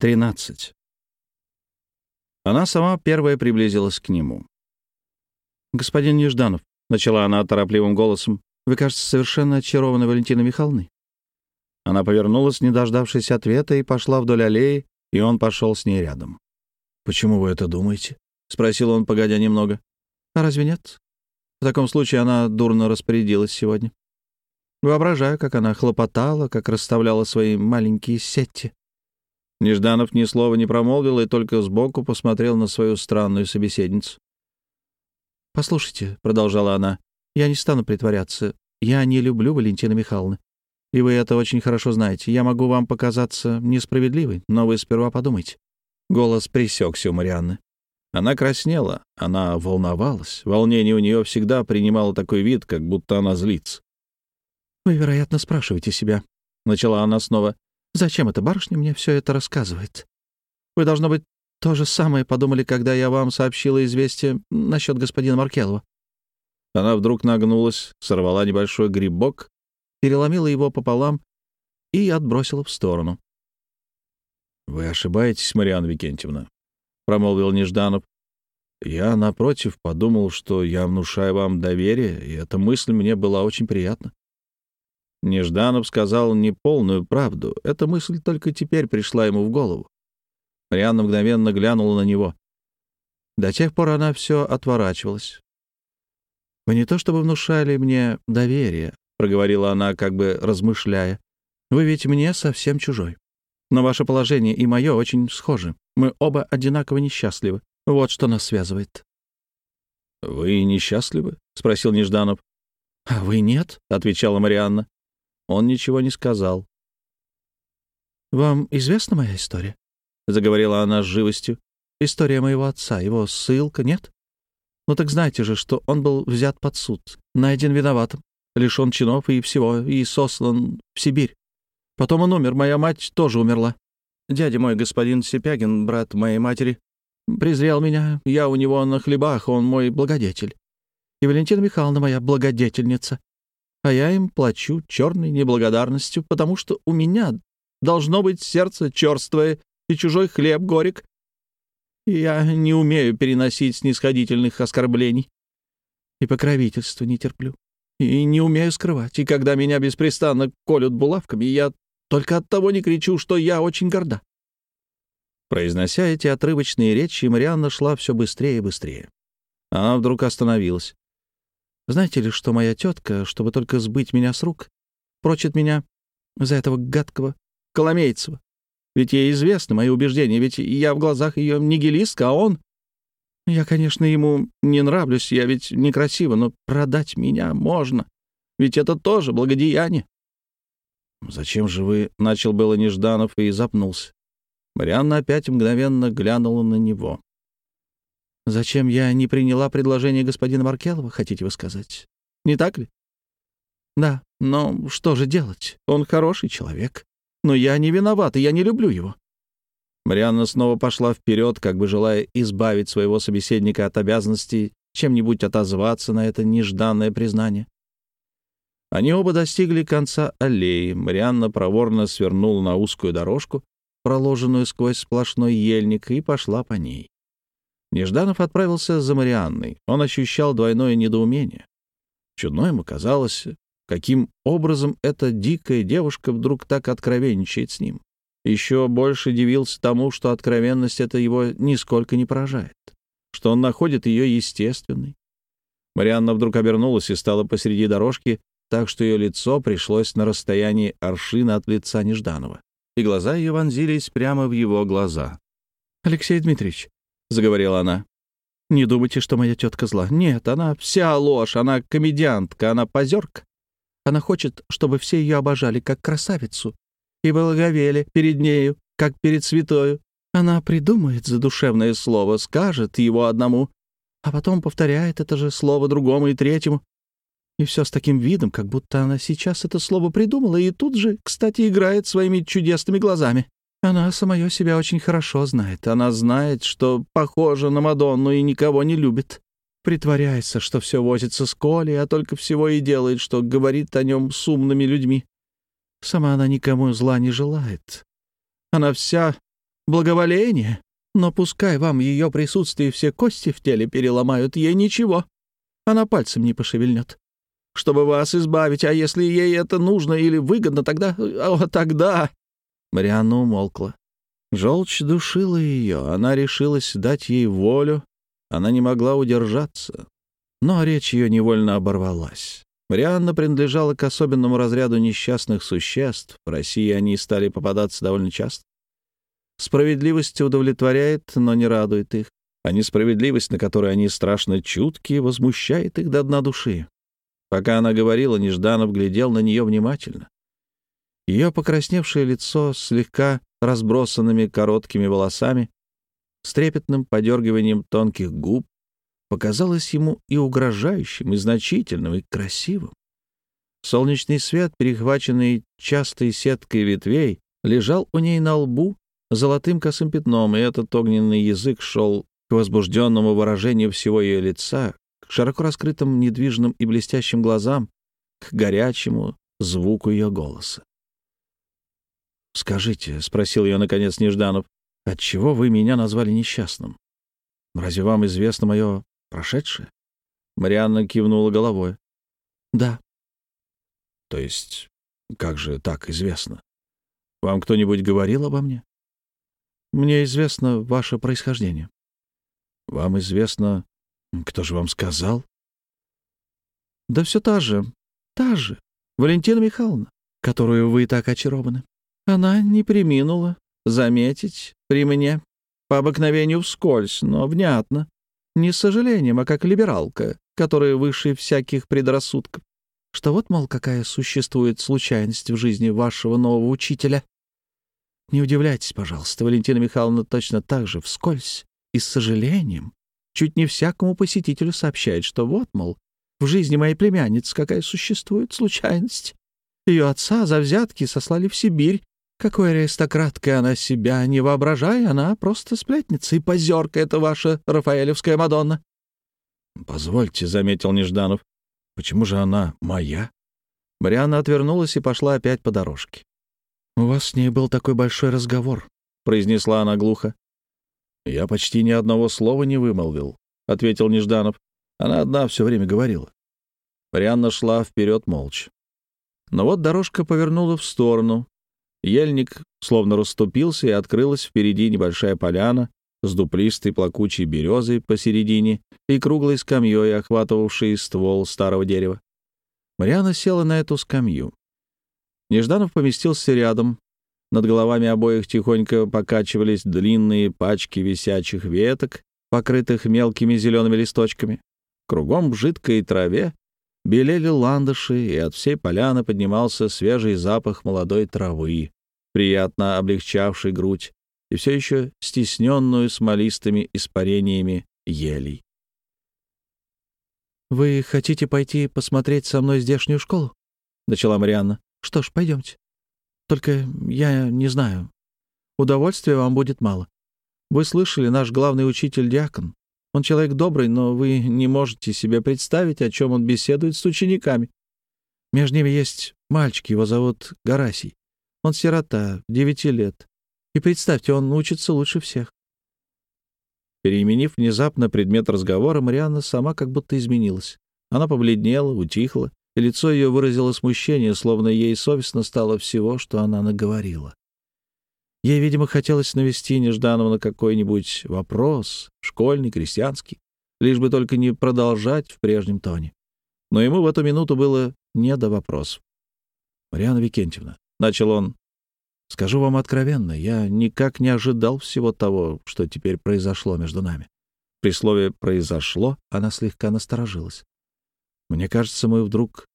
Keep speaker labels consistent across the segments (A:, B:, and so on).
A: 13. Она сама первая приблизилась к нему. «Господин Нежданов», — начала она торопливым голосом, — «вы, кажется, совершенно очарованы Валентиной Михайловной». Она повернулась, не дождавшись ответа, и пошла вдоль аллеи, и он пошел с ней рядом. «Почему вы это думаете?» — спросил он, погодя немного. «А разве нет? В таком случае она дурно распорядилась сегодня. Воображаю, как она хлопотала, как расставляла свои маленькие сети. Нежданов ни слова не промолвил и только сбоку посмотрел на свою странную собеседницу. «Послушайте», — продолжала она, — «я не стану притворяться. Я не люблю Валентина Михайловны. И вы это очень хорошо знаете. Я могу вам показаться несправедливой, но вы сперва подумайте». Голос пресекся у Марианны. Она краснела, она волновалась. Волнение у нее всегда принимало такой вид, как будто она злится. «Вы, вероятно, спрашиваете себя», — начала она снова, Зачем эта барышня мне все это рассказывает? Вы, должно быть, то же самое подумали, когда я вам сообщила известие насчет господина Маркелова». Она вдруг нагнулась, сорвала небольшой грибок, переломила его пополам и отбросила в сторону. «Вы ошибаетесь, Марианна Викентьевна», — промолвил Нежданов. «Я, напротив, подумал, что я внушаю вам доверие, и эта мысль мне была очень приятна. Нежданов сказал неполную правду. Эта мысль только теперь пришла ему в голову. Марианна мгновенно глянула на него. До тех пор она все отворачивалась. «Вы не то чтобы внушали мне доверие», — проговорила она, как бы размышляя. «Вы ведь мне совсем чужой. Но ваше положение и мое очень схожи. Мы оба одинаково несчастливы. Вот что нас связывает». «Вы несчастливы?» — спросил Нежданов. «А вы нет?» — отвечала Марианна. Он ничего не сказал. «Вам известна моя история?» — заговорила она с живостью. «История моего отца, его ссылка, нет? Ну так знаете же, что он был взят под суд, найден виноватым, лишен чинов и всего, и сослан в Сибирь. Потом он умер, моя мать тоже умерла. Дядя мой, господин Сипягин, брат моей матери, презрел меня, я у него на хлебах, он мой благодетель. И Валентина Михайловна моя благодетельница а я им плачу черной неблагодарностью, потому что у меня должно быть сердце черствое и чужой хлеб горек. Я не умею переносить снисходительных оскорблений. И покровительства не терплю. И не умею скрывать. И когда меня беспрестанно колют булавками, я только от того не кричу, что я очень горда. Произнося эти отрывочные речи, Марианна шла все быстрее и быстрее. Она вдруг остановилась. Знаете ли, что моя тетка, чтобы только сбыть меня с рук, прочит меня за этого гадкого Коломейцева? Ведь ей известны мои убеждения, ведь я в глазах ее нигилистка, а он... Я, конечно, ему не нравлюсь, я ведь некрасиво, но продать меня можно. Ведь это тоже благодеяние. «Зачем же вы...» — начал было Нежданов и запнулся. Марианна опять мгновенно глянула на него. Зачем я не приняла предложение господина Маркелова, хотите вы сказать? Не так ли? Да, но что же делать? Он хороший человек. Но я не виноват, и я не люблю его. Марианна снова пошла вперед, как бы желая избавить своего собеседника от обязанности чем-нибудь отозваться на это нежданное признание. Они оба достигли конца аллеи. Марианна проворно свернула на узкую дорожку, проложенную сквозь сплошной ельник, и пошла по ней. Нежданов отправился за Марианной. Он ощущал двойное недоумение. Чудно ему казалось, каким образом эта дикая девушка вдруг так откровенничает с ним. Еще больше дивился тому, что откровенность эта его нисколько не поражает, что он находит ее естественной. Марианна вдруг обернулась и стала посреди дорожки, так что ее лицо пришлось на расстоянии аршина от лица Нежданова, и глаза ее вонзились прямо в его глаза. «Алексей Дмитриевич, — заговорила она. «Не думайте, что моя тетка зла. Нет, она вся ложь, она комедиантка, она позерка. Она хочет, чтобы все ее обожали как красавицу и благовели перед нею, как перед святою. Она придумает задушевное слово, скажет его одному, а потом повторяет это же слово другому и третьему. И все с таким видом, как будто она сейчас это слово придумала и тут же, кстати, играет своими чудесными глазами. Она самое себя очень хорошо знает. Она знает, что похожа на Мадонну и никого не любит. Притворяется, что все возится с Колей, а только всего и делает, что говорит о нем с умными людьми. Сама она никому зла не желает. Она вся благоволение. Но пускай вам ее присутствие все кости в теле переломают, ей ничего. Она пальцем не пошевельнет. Чтобы вас избавить, а если ей это нужно или выгодно, тогда... О, тогда...» Марианна умолкла. Желчь душила ее, она решилась дать ей волю, она не могла удержаться. Но речь ее невольно оборвалась. Марианна принадлежала к особенному разряду несчастных существ. В России они стали попадаться довольно часто. Справедливость удовлетворяет, но не радует их. А несправедливость, на которую они страшно чутки, возмущает их до дна души. Пока она говорила, Нежданов глядел на нее внимательно. Ее покрасневшее лицо слегка разбросанными короткими волосами, с трепетным подергиванием тонких губ, показалось ему и угрожающим, и значительным, и красивым. Солнечный свет, перехваченный частой сеткой ветвей, лежал у ней на лбу золотым косым пятном, и этот огненный язык шел к возбужденному выражению всего ее лица, к широко раскрытым недвижным и блестящим глазам, к горячему звуку ее голоса. «Скажите», — спросил ее, наконец, Нежданов, — «отчего вы меня назвали несчастным? Разве вам известно мое прошедшее?» Марианна кивнула головой. «Да». «То есть, как же так известно? Вам кто-нибудь говорил обо мне?» «Мне известно ваше происхождение». «Вам известно... Кто же вам сказал?» «Да все та же, та же, Валентина Михайловна, которую вы так очарованы. Она не приминула заметить при мне, по обыкновению вскользь, но внятно, не с сожалением, а как либералка, которая выше всяких предрассудков, что вот, мол, какая существует случайность в жизни вашего нового учителя. Не удивляйтесь, пожалуйста, Валентина Михайловна точно так же вскользь и с сожалением чуть не всякому посетителю сообщает, что вот, мол, в жизни моей племянницы какая существует случайность. Ее отца за взятки сослали в Сибирь, какой аристократкой она себя не воображай, она просто сплетница и позерка, это ваша Рафаэлевская Мадонна. — Позвольте, — заметил Нежданов, — почему же она моя? Марианна отвернулась и пошла опять по дорожке. — У вас с ней был такой большой разговор, — произнесла она глухо. — Я почти ни одного слова не вымолвил, — ответил Нежданов. Она одна все время говорила. Марианна шла вперед молча. Но вот дорожка повернула в сторону, Ельник словно расступился, и открылась впереди небольшая поляна с дуплистой плакучей березой посередине и круглой скамьей, охватывавшей ствол старого дерева. Мариана села на эту скамью. Нежданов поместился рядом. Над головами обоих тихонько покачивались длинные пачки висячих веток, покрытых мелкими зелеными листочками. Кругом в жидкой траве белели ландыши, и от всей поляны поднимался свежий запах молодой травы, приятно облегчавший грудь и все еще стесненную смолистыми испарениями елей. «Вы хотите пойти посмотреть со мной здешнюю школу?» — начала Марианна. «Что ж, пойдемте. Только я не знаю. Удовольствия вам будет мало. Вы слышали, наш главный учитель — диакон. Он человек добрый, но вы не можете себе представить, о чем он беседует с учениками. Между ними есть мальчик, его зовут Гарасий. Он сирота, девяти лет. И представьте, он учится лучше всех. Переменив внезапно предмет разговора, Марианна сама как будто изменилась. Она побледнела, утихла, и лицо ее выразило смущение, словно ей совестно стало всего, что она наговорила. Ей, видимо, хотелось навести нежданного на какой-нибудь вопрос, школьный, крестьянский, лишь бы только не продолжать в прежнем тоне. Но ему в эту минуту было не до вопросов. «Марьяна Викентьевна», — начал он, — «скажу вам откровенно, я никак не ожидал всего того, что теперь произошло между нами». При слове «произошло» она слегка насторожилась. «Мне кажется, мы вдруг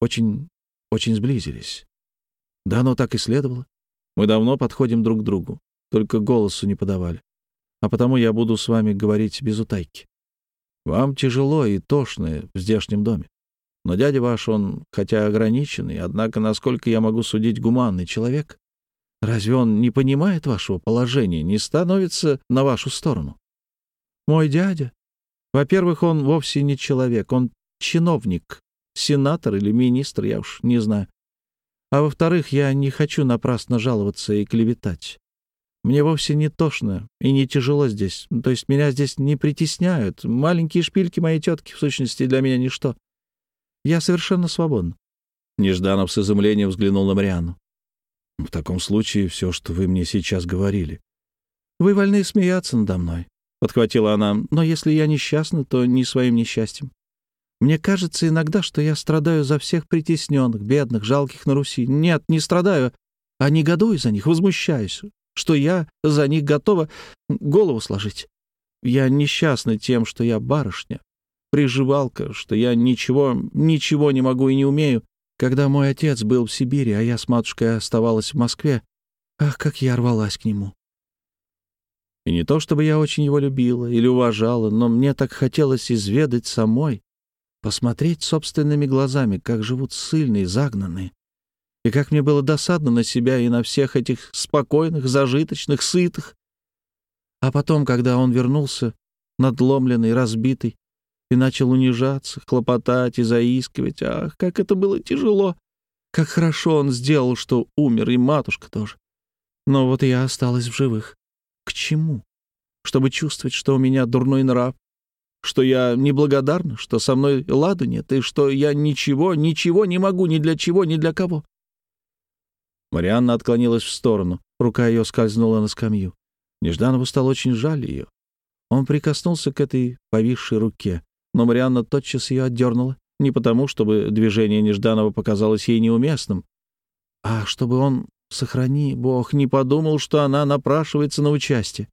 A: очень, очень сблизились. Да, оно так и следовало. Мы давно подходим друг к другу, только голосу не подавали. А потому я буду с вами говорить без утайки. Вам тяжело и тошно в здешнем доме. Но дядя ваш, он, хотя ограниченный, однако, насколько я могу судить, гуманный человек. Разве он не понимает вашего положения, не становится на вашу сторону? Мой дядя, во-первых, он вовсе не человек, он чиновник, сенатор или министр, я уж не знаю. А во-вторых, я не хочу напрасно жаловаться и клеветать. Мне вовсе не тошно и не тяжело здесь. То есть меня здесь не притесняют. Маленькие шпильки моей тетки, в сущности, для меня ничто. Я совершенно свободна. Нежданов с изумлением взглянул на Марианну. «В таком случае все, что вы мне сейчас говорили». «Вы вольны смеяться надо мной», — подхватила она. «Но если я несчастна, то не своим несчастьем. Мне кажется иногда, что я страдаю за всех притесненных, бедных, жалких на Руси. Нет, не страдаю, а негодую за них, возмущаюсь, что я за них готова голову сложить. Я несчастна тем, что я барышня, приживалка, что я ничего, ничего не могу и не умею. Когда мой отец был в Сибири, а я с матушкой оставалась в Москве, ах, как я рвалась к нему. И не то, чтобы я очень его любила или уважала, но мне так хотелось изведать самой, посмотреть собственными глазами, как живут ссыльные, загнанные. И как мне было досадно на себя и на всех этих спокойных, зажиточных, сытых. А потом, когда он вернулся, надломленный, разбитый, и начал унижаться, хлопотать и заискивать, ах, как это было тяжело! Как хорошо он сделал, что умер, и матушка тоже. Но вот я осталась в живых. К чему? Чтобы чувствовать, что у меня дурной нрав, что я неблагодарна, что со мной ладу нет, и что я ничего, ничего не могу ни для чего, ни для кого. Марианна отклонилась в сторону. Рука ее скользнула на скамью. Нежданову стало очень жаль ее. Он прикоснулся к этой повисшей руке, но Марианна тотчас ее отдернула, не потому, чтобы движение Нежданова показалось ей неуместным, а чтобы он, сохрани Бог, не подумал, что она напрашивается на участие.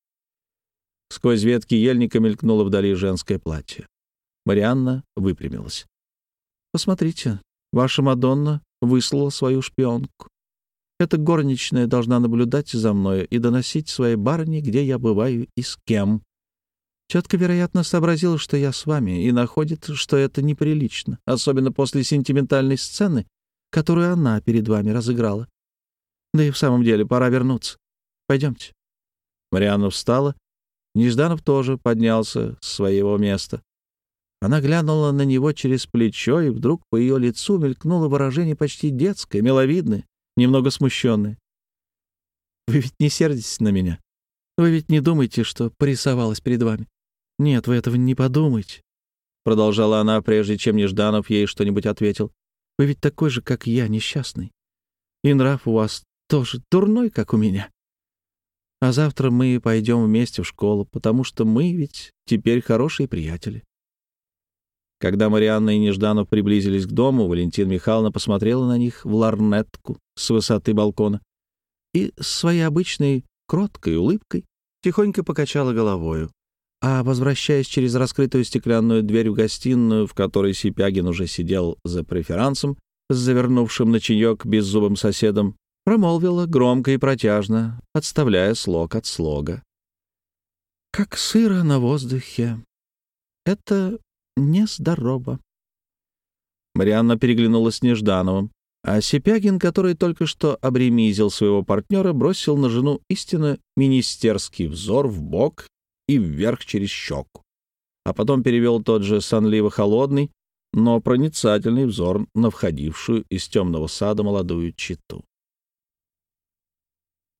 A: Сквозь ветки ельника мелькнуло вдали женское платье. Марианна выпрямилась. «Посмотрите, ваша Мадонна выслала свою шпионку. Эта горничная должна наблюдать за мной и доносить своей барыне, где я бываю и с кем. Тетка, вероятно, сообразила, что я с вами, и находит, что это неприлично, особенно после сентиментальной сцены, которую она перед вами разыграла. Да и в самом деле пора вернуться. Пойдемте». Марианна встала. Нежданов тоже поднялся с своего места. Она глянула на него через плечо, и вдруг по ее лицу мелькнуло выражение почти детское, миловидное немного смущенная. «Вы ведь не сердитесь на меня? Вы ведь не думаете, что порисовалась перед вами? Нет, вы этого не подумайте», — продолжала она, прежде чем Нежданов ей что-нибудь ответил. «Вы ведь такой же, как я, несчастный. И нрав у вас тоже дурной, как у меня. А завтра мы пойдем вместе в школу, потому что мы ведь теперь хорошие приятели. Когда Марианна и Нежданов приблизились к дому, Валентина Михайловна посмотрела на них в ларнетку с высоты балкона и с своей обычной кроткой улыбкой тихонько покачала головою. А, возвращаясь через раскрытую стеклянную дверь в гостиную, в которой Сипягин уже сидел за преферансом, с завернувшим на чаек беззубым соседом, промолвила громко и протяжно, отставляя слог от слога. «Как сыро на воздухе. Это нездорово. Марианна переглянулась с Неждановым, а Сипягин, который только что обремизил своего партнера, бросил на жену истинно министерский взор в бок и вверх через щеку, а потом перевел тот же сонливо-холодный, но проницательный взор на входившую из темного сада молодую читу.